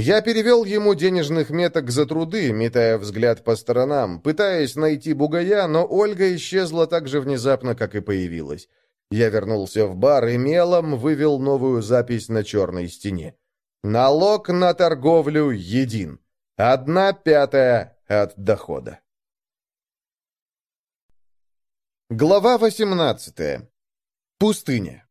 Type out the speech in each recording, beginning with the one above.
Я перевел ему денежных меток за труды, метая взгляд по сторонам, пытаясь найти бугая, но Ольга исчезла так же внезапно, как и появилась. Я вернулся в бар и мелом вывел новую запись на черной стене. Налог на торговлю един. Одна пятая от дохода. Глава 18. Пустыня.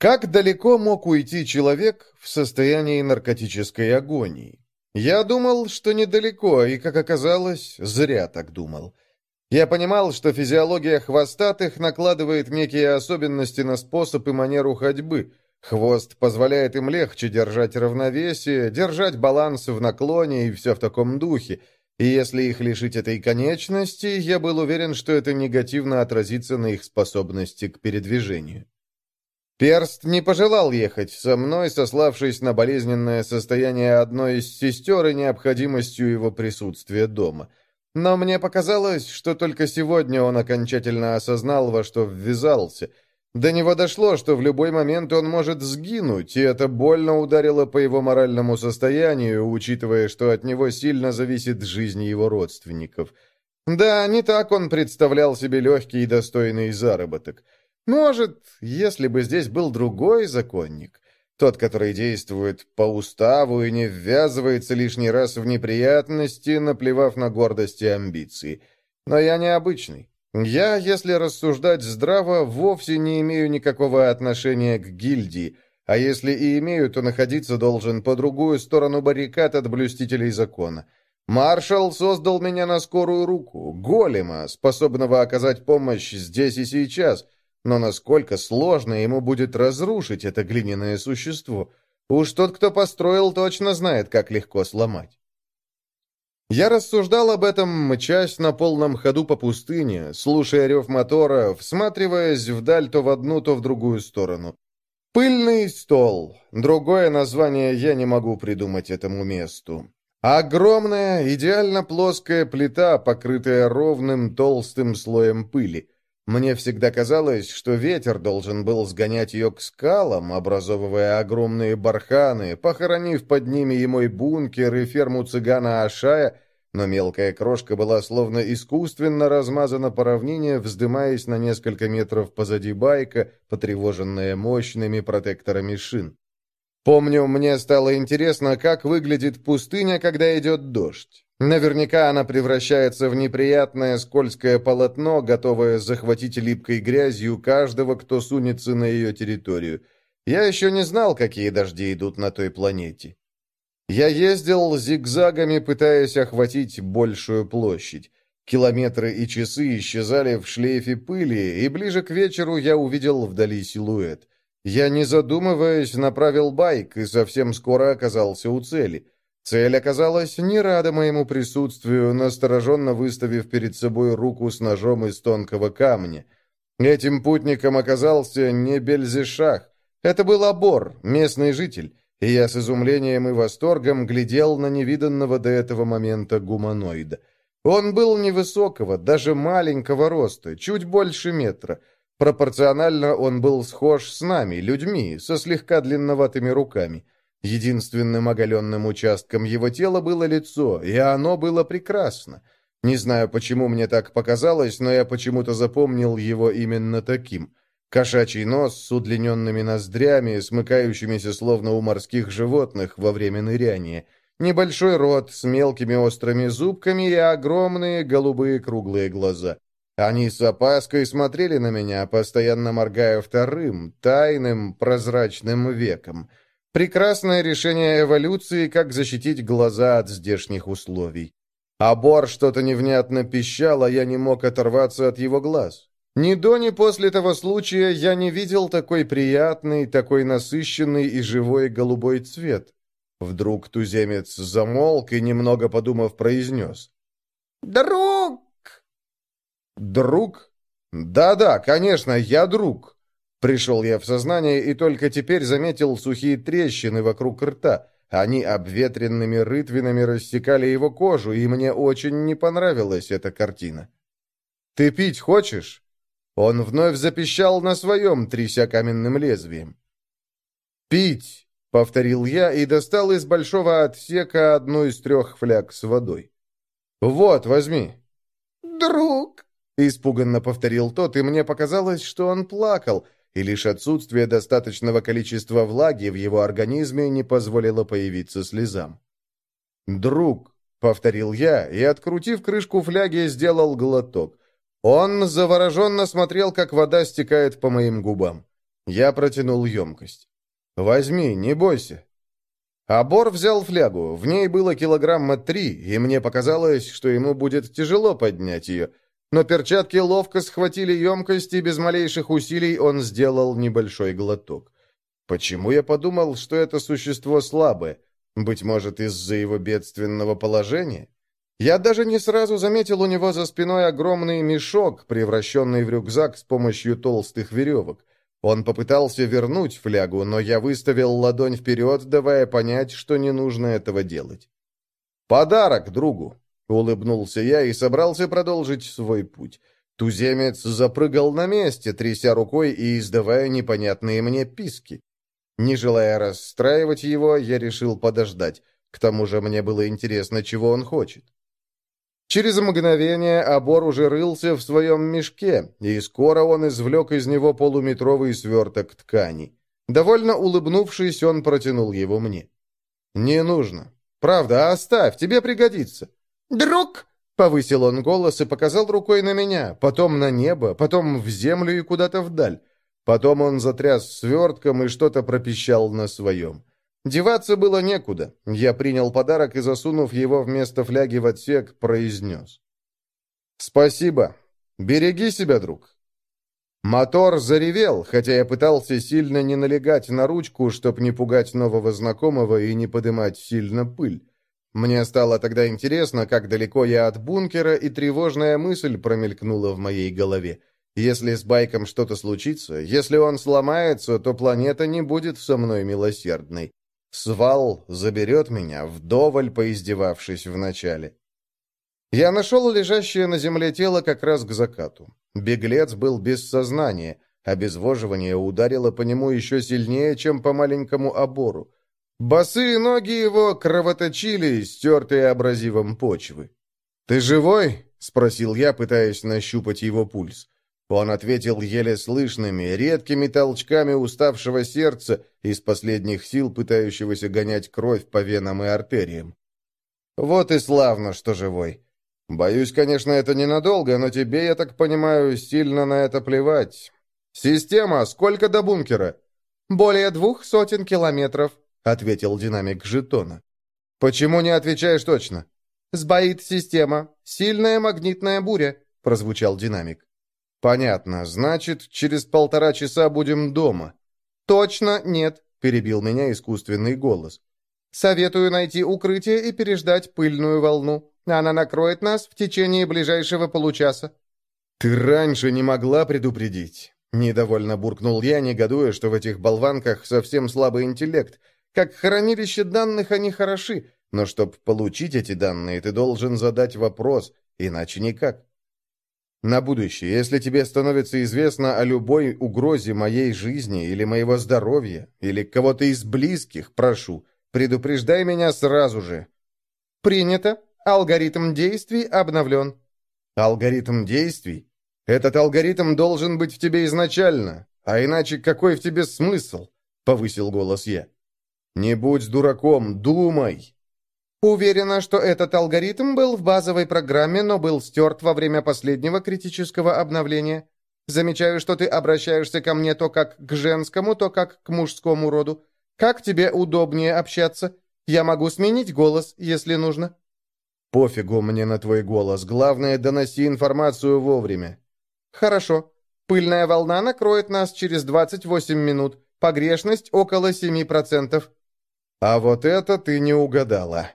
Как далеко мог уйти человек в состоянии наркотической агонии? Я думал, что недалеко, и, как оказалось, зря так думал. Я понимал, что физиология хвостатых накладывает некие особенности на способ и манеру ходьбы, Хвост позволяет им легче держать равновесие, держать баланс в наклоне и все в таком духе. И если их лишить этой конечности, я был уверен, что это негативно отразится на их способности к передвижению. Перст не пожелал ехать со мной, сославшись на болезненное состояние одной из сестер и необходимостью его присутствия дома. Но мне показалось, что только сегодня он окончательно осознал, во что ввязался – до него дошло, что в любой момент он может сгинуть, и это больно ударило по его моральному состоянию, учитывая, что от него сильно зависит жизнь его родственников. Да, не так он представлял себе легкий и достойный заработок. Может, если бы здесь был другой законник, тот, который действует по уставу и не ввязывается лишний раз в неприятности, наплевав на гордость и амбиции. Но я необычный. Я, если рассуждать здраво, вовсе не имею никакого отношения к гильдии, а если и имею, то находиться должен по другую сторону баррикад от блюстителей закона. Маршал создал меня на скорую руку, голема, способного оказать помощь здесь и сейчас, но насколько сложно ему будет разрушить это глиняное существо. Уж тот, кто построил, точно знает, как легко сломать. Я рассуждал об этом, мчась на полном ходу по пустыне, слушая рев мотора, всматриваясь вдаль то в одну, то в другую сторону. Пыльный стол. Другое название я не могу придумать этому месту. Огромная, идеально плоская плита, покрытая ровным толстым слоем пыли. Мне всегда казалось, что ветер должен был сгонять ее к скалам, образовывая огромные барханы, похоронив под ними и мой бункер, и ферму цыгана Ашая, но мелкая крошка была словно искусственно размазана по равнине, вздымаясь на несколько метров позади байка, потревоженная мощными протекторами шин. Помню, мне стало интересно, как выглядит пустыня, когда идет дождь. Наверняка она превращается в неприятное скользкое полотно, готовое захватить липкой грязью каждого, кто сунется на ее территорию. Я еще не знал, какие дожди идут на той планете. Я ездил зигзагами, пытаясь охватить большую площадь. Километры и часы исчезали в шлейфе пыли, и ближе к вечеру я увидел вдали силуэт. Я, не задумываясь, направил байк и совсем скоро оказался у цели — Цель оказалась не рада моему присутствию, настороженно выставив перед собой руку с ножом из тонкого камня. Этим путником оказался не Бельзешах. Это был Абор, местный житель, и я с изумлением и восторгом глядел на невиданного до этого момента гуманоида. Он был невысокого, даже маленького роста, чуть больше метра. Пропорционально он был схож с нами, людьми, со слегка длинноватыми руками. Единственным оголенным участком его тела было лицо, и оно было прекрасно. Не знаю, почему мне так показалось, но я почему-то запомнил его именно таким. Кошачий нос с удлиненными ноздрями, смыкающимися словно у морских животных во время ныряния. Небольшой рот с мелкими острыми зубками и огромные голубые круглые глаза. Они с опаской смотрели на меня, постоянно моргая вторым, тайным, прозрачным веком. Прекрасное решение эволюции, как защитить глаза от здешних условий. А Бор что-то невнятно пищал, а я не мог оторваться от его глаз. Ни до, ни после того случая я не видел такой приятный, такой насыщенный и живой голубой цвет. Вдруг туземец замолк и, немного подумав, произнес. «Друг!» «Друг? Да-да, конечно, я друг. Пришел я в сознание и только теперь заметил сухие трещины вокруг рта. Они обветренными рытвинами рассекали его кожу, и мне очень не понравилась эта картина. «Ты пить хочешь?» Он вновь запищал на своем, тряся каменным лезвием. «Пить! — повторил я и достал из большого отсека одну из трех фляг с водой. «Вот, возьми». «Друг!» — испуганно повторил тот, и мне показалось, что он плакал, и лишь отсутствие достаточного количества влаги в его организме не позволило появиться слезам. «Друг», — повторил я, и, открутив крышку фляги, сделал глоток. Он завороженно смотрел, как вода стекает по моим губам. Я протянул емкость. «Возьми, не бойся». Абор взял флягу, в ней было килограмма три, и мне показалось, что ему будет тяжело поднять ее. Но перчатки ловко схватили емкость, и без малейших усилий он сделал небольшой глоток. Почему я подумал, что это существо слабое? Быть может, из-за его бедственного положения? Я даже не сразу заметил у него за спиной огромный мешок, превращенный в рюкзак с помощью толстых веревок. Он попытался вернуть флягу, но я выставил ладонь вперед, давая понять, что не нужно этого делать. «Подарок другу!» — улыбнулся я и собрался продолжить свой путь. Туземец запрыгал на месте, тряся рукой и издавая непонятные мне писки. Не желая расстраивать его, я решил подождать. К тому же мне было интересно, чего он хочет. Через мгновение Обор уже рылся в своем мешке, и скоро он извлек из него полуметровый сверток ткани. Довольно улыбнувшись, он протянул его мне. «Не нужно. Правда, оставь, тебе пригодится». «Друг!» — повысил он голос и показал рукой на меня, потом на небо, потом в землю и куда-то вдаль. Потом он затряс свертком и что-то пропищал на своем. Деваться было некуда. Я принял подарок и, засунув его вместо фляги в отсек, произнес. «Спасибо. Береги себя, друг». Мотор заревел, хотя я пытался сильно не налегать на ручку, чтобы не пугать нового знакомого и не подымать сильно пыль. Мне стало тогда интересно, как далеко я от бункера, и тревожная мысль промелькнула в моей голове. Если с байком что-то случится, если он сломается, то планета не будет со мной милосердной. Свал заберет меня, вдоволь поиздевавшись вначале. Я нашел лежащее на земле тело как раз к закату. Беглец был без сознания, обезвоживание ударило по нему еще сильнее, чем по маленькому обору. Босые ноги его кровоточили, стертые абразивом почвы. «Ты живой?» — спросил я, пытаясь нащупать его пульс. Он ответил еле слышными, редкими толчками уставшего сердца, из последних сил пытающегося гонять кровь по венам и артериям. «Вот и славно, что живой. Боюсь, конечно, это ненадолго, но тебе, я так понимаю, сильно на это плевать. Система, сколько до бункера?» «Более двух сотен километров», — ответил динамик жетона. «Почему не отвечаешь точно?» «Сбоит система. Сильная магнитная буря», — прозвучал динамик. «Понятно. Значит, через полтора часа будем дома». «Точно нет», — перебил меня искусственный голос. «Советую найти укрытие и переждать пыльную волну. Она накроет нас в течение ближайшего получаса». «Ты раньше не могла предупредить?» Недовольно буркнул я, негодуя, что в этих болванках совсем слабый интеллект. Как хранилище данных они хороши, но чтобы получить эти данные, ты должен задать вопрос, иначе никак. На будущее, если тебе становится известно о любой угрозе моей жизни или моего здоровья, или кого-то из близких, прошу, предупреждай меня сразу же». «Принято. Алгоритм действий обновлен». «Алгоритм действий? Этот алгоритм должен быть в тебе изначально, а иначе какой в тебе смысл?» — повысил голос я. «Не будь дураком, думай!» Уверена, что этот алгоритм был в базовой программе, но был стерт во время последнего критического обновления. Замечаю, что ты обращаешься ко мне то как к женскому, то как к мужскому роду. Как тебе удобнее общаться? Я могу сменить голос, если нужно». «Пофигу мне на твой голос. Главное, доноси информацию вовремя». «Хорошо. Пыльная волна накроет нас через 28 минут. Погрешность около 7%. «А вот это ты не угадала».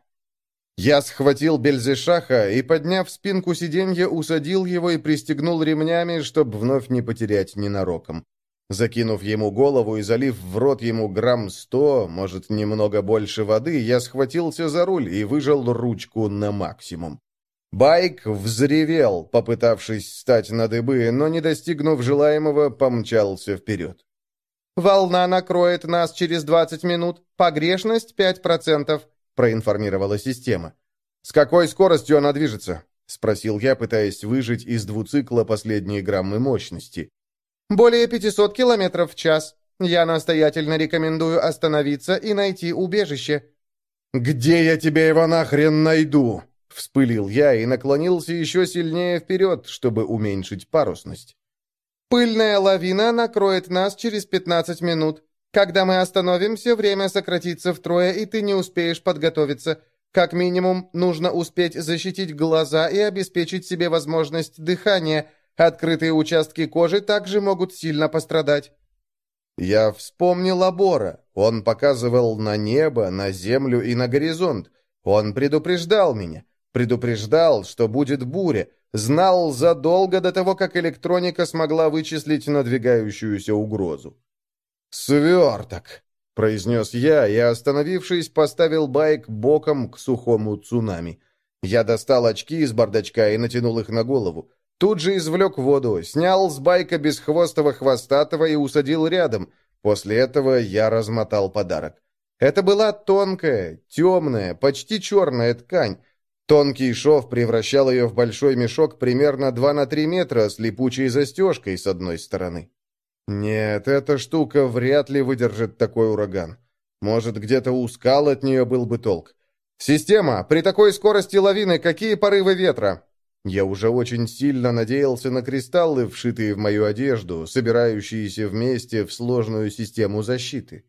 Я схватил Бельзешаха и, подняв спинку сиденья, усадил его и пристегнул ремнями, чтобы вновь не потерять ненароком. Закинув ему голову и залив в рот ему грамм сто, может, немного больше воды, я схватился за руль и выжал ручку на максимум. Байк взревел, попытавшись встать на дыбы, но, не достигнув желаемого, помчался вперед. «Волна накроет нас через 20 минут. Погрешность 5%, — проинформировала система. «С какой скоростью она движется?» — спросил я, пытаясь выжить из двуцикла последние граммы мощности. «Более 500 километров в час. Я настоятельно рекомендую остановиться и найти убежище». «Где я тебе его нахрен найду?» — вспылил я и наклонился еще сильнее вперед, чтобы уменьшить парусность. «Пыльная лавина накроет нас через 15 минут. Когда мы остановимся, время сократится втрое, и ты не успеешь подготовиться. Как минимум, нужно успеть защитить глаза и обеспечить себе возможность дыхания. Открытые участки кожи также могут сильно пострадать. Я вспомнил Абора. Он показывал на небо, на землю и на горизонт. Он предупреждал меня. Предупреждал, что будет буря. Знал задолго до того, как электроника смогла вычислить надвигающуюся угрозу. «Сверток!» — произнес я и, остановившись, поставил байк боком к сухому цунами. Я достал очки из бардачка и натянул их на голову. Тут же извлек воду, снял с байка бесхвостого хвостатого и усадил рядом. После этого я размотал подарок. Это была тонкая, темная, почти черная ткань. Тонкий шов превращал ее в большой мешок примерно 2 на 3 метра с липучей застежкой с одной стороны. Нет, эта штука вряд ли выдержит такой ураган. Может, где-то у скал от нее был бы толк. «Система, при такой скорости лавины какие порывы ветра?» Я уже очень сильно надеялся на кристаллы, вшитые в мою одежду, собирающиеся вместе в сложную систему защиты.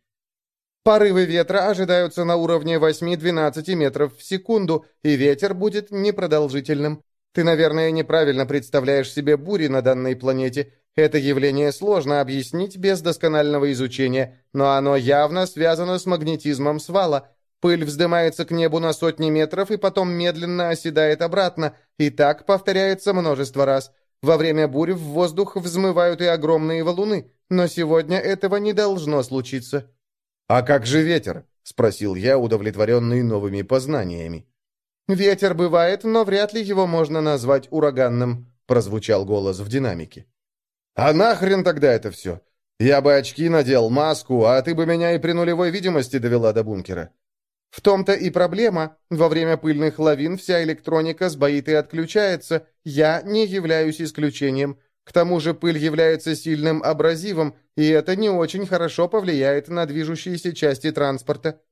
Порывы ветра ожидаются на уровне 8-12 метров в секунду, и ветер будет непродолжительным. Ты, наверное, неправильно представляешь себе бури на данной планете. Это явление сложно объяснить без досконального изучения, но оно явно связано с магнетизмом свала. Пыль вздымается к небу на сотни метров и потом медленно оседает обратно, и так повторяется множество раз. Во время бурь в воздух взмывают и огромные валуны, но сегодня этого не должно случиться. «А как же ветер?» — спросил я, удовлетворенный новыми познаниями. «Ветер бывает, но вряд ли его можно назвать ураганным», — прозвучал голос в динамике. «А нахрен тогда это все? Я бы очки надел, маску, а ты бы меня и при нулевой видимости довела до бункера». «В том-то и проблема. Во время пыльных лавин вся электроника сбоит и отключается. Я не являюсь исключением. К тому же пыль является сильным абразивом, и это не очень хорошо повлияет на движущиеся части транспорта».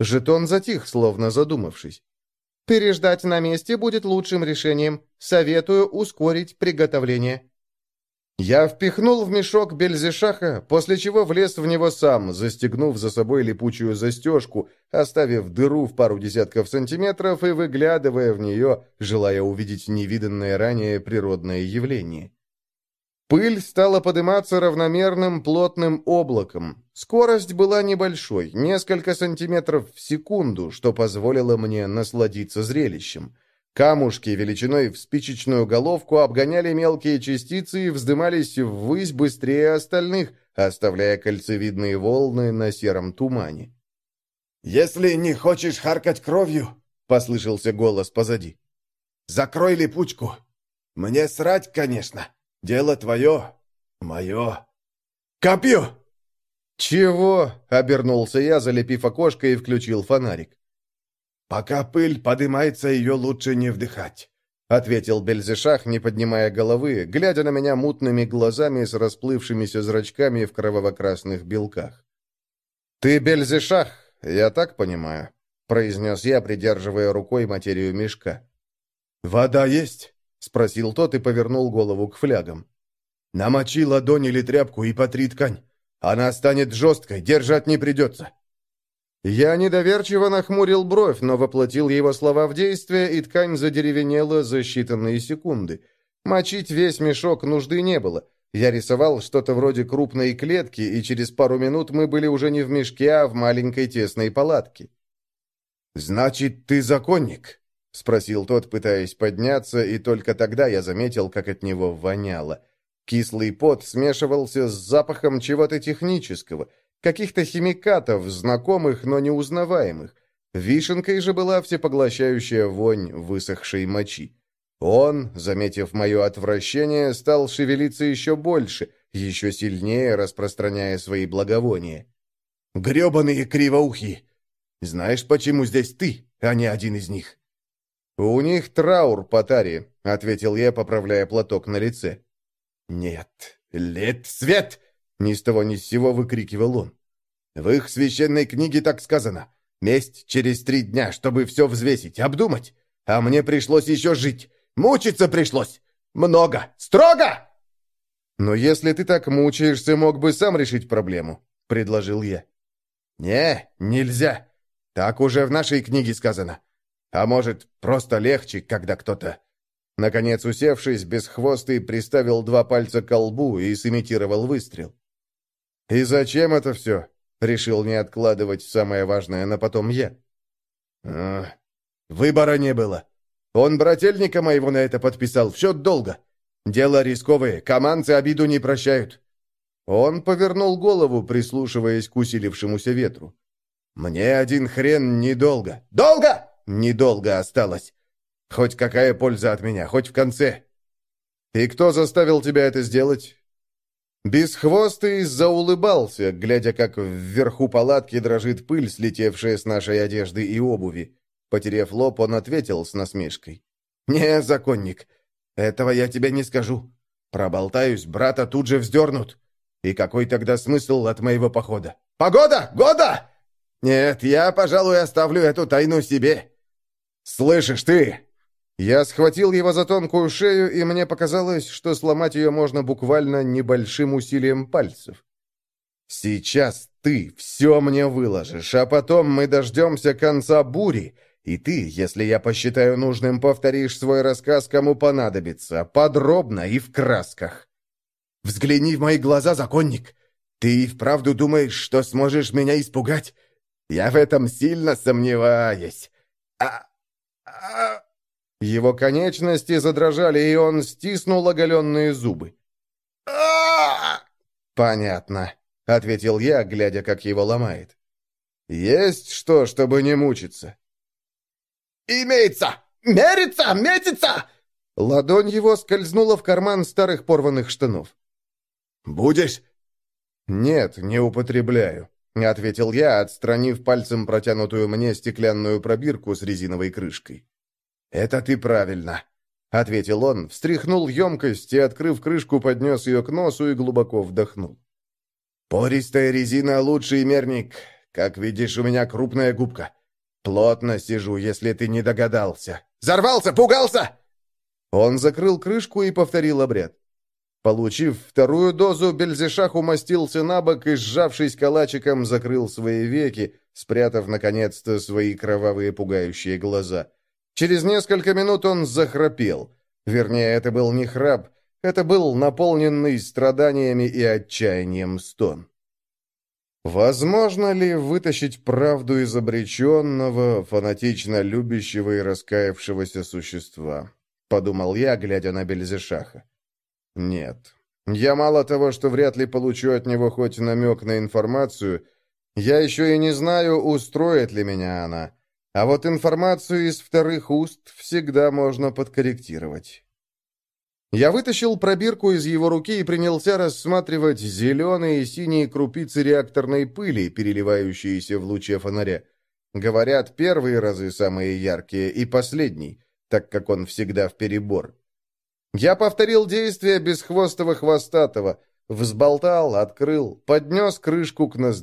Жетон затих, словно задумавшись. Переждать на месте будет лучшим решением. Советую ускорить приготовление». Я впихнул в мешок Бельзешаха, после чего влез в него сам, застегнув за собой липучую застежку, оставив дыру в пару десятков сантиметров и выглядывая в нее, желая увидеть невиданное ранее природное явление. Пыль стала подниматься равномерным плотным облаком. Скорость была небольшой, несколько сантиметров в секунду, что позволило мне насладиться зрелищем. Камушки величиной в спичечную головку обгоняли мелкие частицы и вздымались ввысь быстрее остальных, оставляя кольцевидные волны на сером тумане. «Если не хочешь харкать кровью», — послышался голос позади, — «закрой липучку. Мне срать, конечно». Дело твое, мое. Копье!» «Чего?» — обернулся я, залепив окошко и включил фонарик. «Пока пыль поднимается, ее лучше не вдыхать», — ответил Бельзешах, не поднимая головы, глядя на меня мутными глазами с расплывшимися зрачками в кроваво-красных белках. «Ты Бельзешах, я так понимаю», — произнес я, придерживая рукой материю мешка. «Вода есть?» — спросил тот и повернул голову к флягам. «Намочи ладонь или тряпку и потри ткань. Она станет жесткой, держать не придется». Я недоверчиво нахмурил бровь, но воплотил его слова в действие, и ткань задеревенела за считанные секунды. Мочить весь мешок нужды не было. Я рисовал что-то вроде крупной клетки, и через пару минут мы были уже не в мешке, а в маленькой тесной палатке. «Значит, ты законник?» — спросил тот, пытаясь подняться, и только тогда я заметил, как от него воняло. Кислый пот смешивался с запахом чего-то технического, каких-то химикатов, знакомых, но неузнаваемых. Вишенкой же была всепоглощающая вонь высохшей мочи. Он, заметив мое отвращение, стал шевелиться еще больше, еще сильнее распространяя свои благовония. «Гребаные кривоухи! Знаешь, почему здесь ты, а не один из них?» «У них траур по таре», — ответил я, поправляя платок на лице. «Нет, лет свет!» — ни с того ни с сего выкрикивал он. «В их священной книге так сказано. Месть через три дня, чтобы все взвесить, обдумать. А мне пришлось еще жить. Мучиться пришлось. Много. Строго!» «Но если ты так мучаешься, мог бы сам решить проблему», — предложил я. «Не, нельзя. Так уже в нашей книге сказано. А может, просто легче, когда кто-то...» Наконец, усевшись, бесхвостый приставил два пальца к колбу и сымитировал выстрел. «И зачем это все?» — решил не откладывать самое важное на потом я. А, «Выбора не было. Он брательника моего на это подписал, в счет долга. Дело рисковое, командцы обиду не прощают». Он повернул голову, прислушиваясь к усилившемуся ветру. «Мне один хрен недолго». «Долго!» «Недолго осталось. Хоть какая польза от меня, хоть в конце». «И кто заставил тебя это сделать?» Бесхвостый заулыбался, глядя, как вверху палатки дрожит пыль, слетевшая с нашей одежды и обуви. Потерев лоб, он ответил с насмешкой. «Не, законник, этого я тебе не скажу. Проболтаюсь, брата тут же вздернут. И какой тогда смысл от моего похода? Погода! Года! Нет, я, пожалуй, оставлю эту тайну себе. Слышишь ты?» Я схватил его за тонкую шею, и мне показалось, что сломать ее можно буквально небольшим усилием пальцев. «Сейчас ты все мне выложишь, а потом мы дождемся конца бури, и ты, если я посчитаю нужным, повторишь свой рассказ, кому понадобится, подробно и в красках». «Взгляни в мои глаза, законник. Ты и вправду думаешь, что сможешь меня испугать? Я в этом сильно сомневаюсь. А... а...» Его конечности задрожали, и он стиснул оголенные зубы. «Понятно», — ответил я, глядя, как его ломает. «Есть что, чтобы не мучиться?» «Имеется! Мерится! Метится!» Ладонь его скользнула в карман старых порванных штанов. «Будешь?» «Нет, не употребляю», — ответил я, отстранив пальцем протянутую мне стеклянную пробирку с резиновой крышкой. «Это ты правильно», — ответил он, встряхнул емкость и, открыв крышку, поднес ее к носу и глубоко вдохнул. «Пористая резина — лучший мерник. Как видишь, у меня крупная губка. Плотно сижу, если ты не догадался. Зарвался, пугался!» Он закрыл крышку и повторил обряд. Получив вторую дозу, Бельзешах умостился на бок и, сжавшись калачиком, закрыл свои веки, спрятав, наконец-то, свои кровавые пугающие глаза. Через несколько минут он захрапел. Вернее, это был не храп, это был наполненный страданиями и отчаянием стон. Возможно ли вытащить правду из обреченного, фанатично любящего и раскаявшегося существа? Подумал я, глядя на Бельзешаха. Нет. Я мало того, что вряд ли получу от него хоть намек на информацию, я еще и не знаю, устроит ли меня она. А вот информацию из вторых уст всегда можно подкорректировать. Я вытащил пробирку из его руки и принялся рассматривать зеленые и синие крупицы реакторной пыли, переливающиеся в луче фонаря. Говорят, первые разы самые яркие и последний, так как он всегда в перебор. Я повторил действия бесхвостого хвостатого, взболтал, открыл, поднес крышку к ноздрю.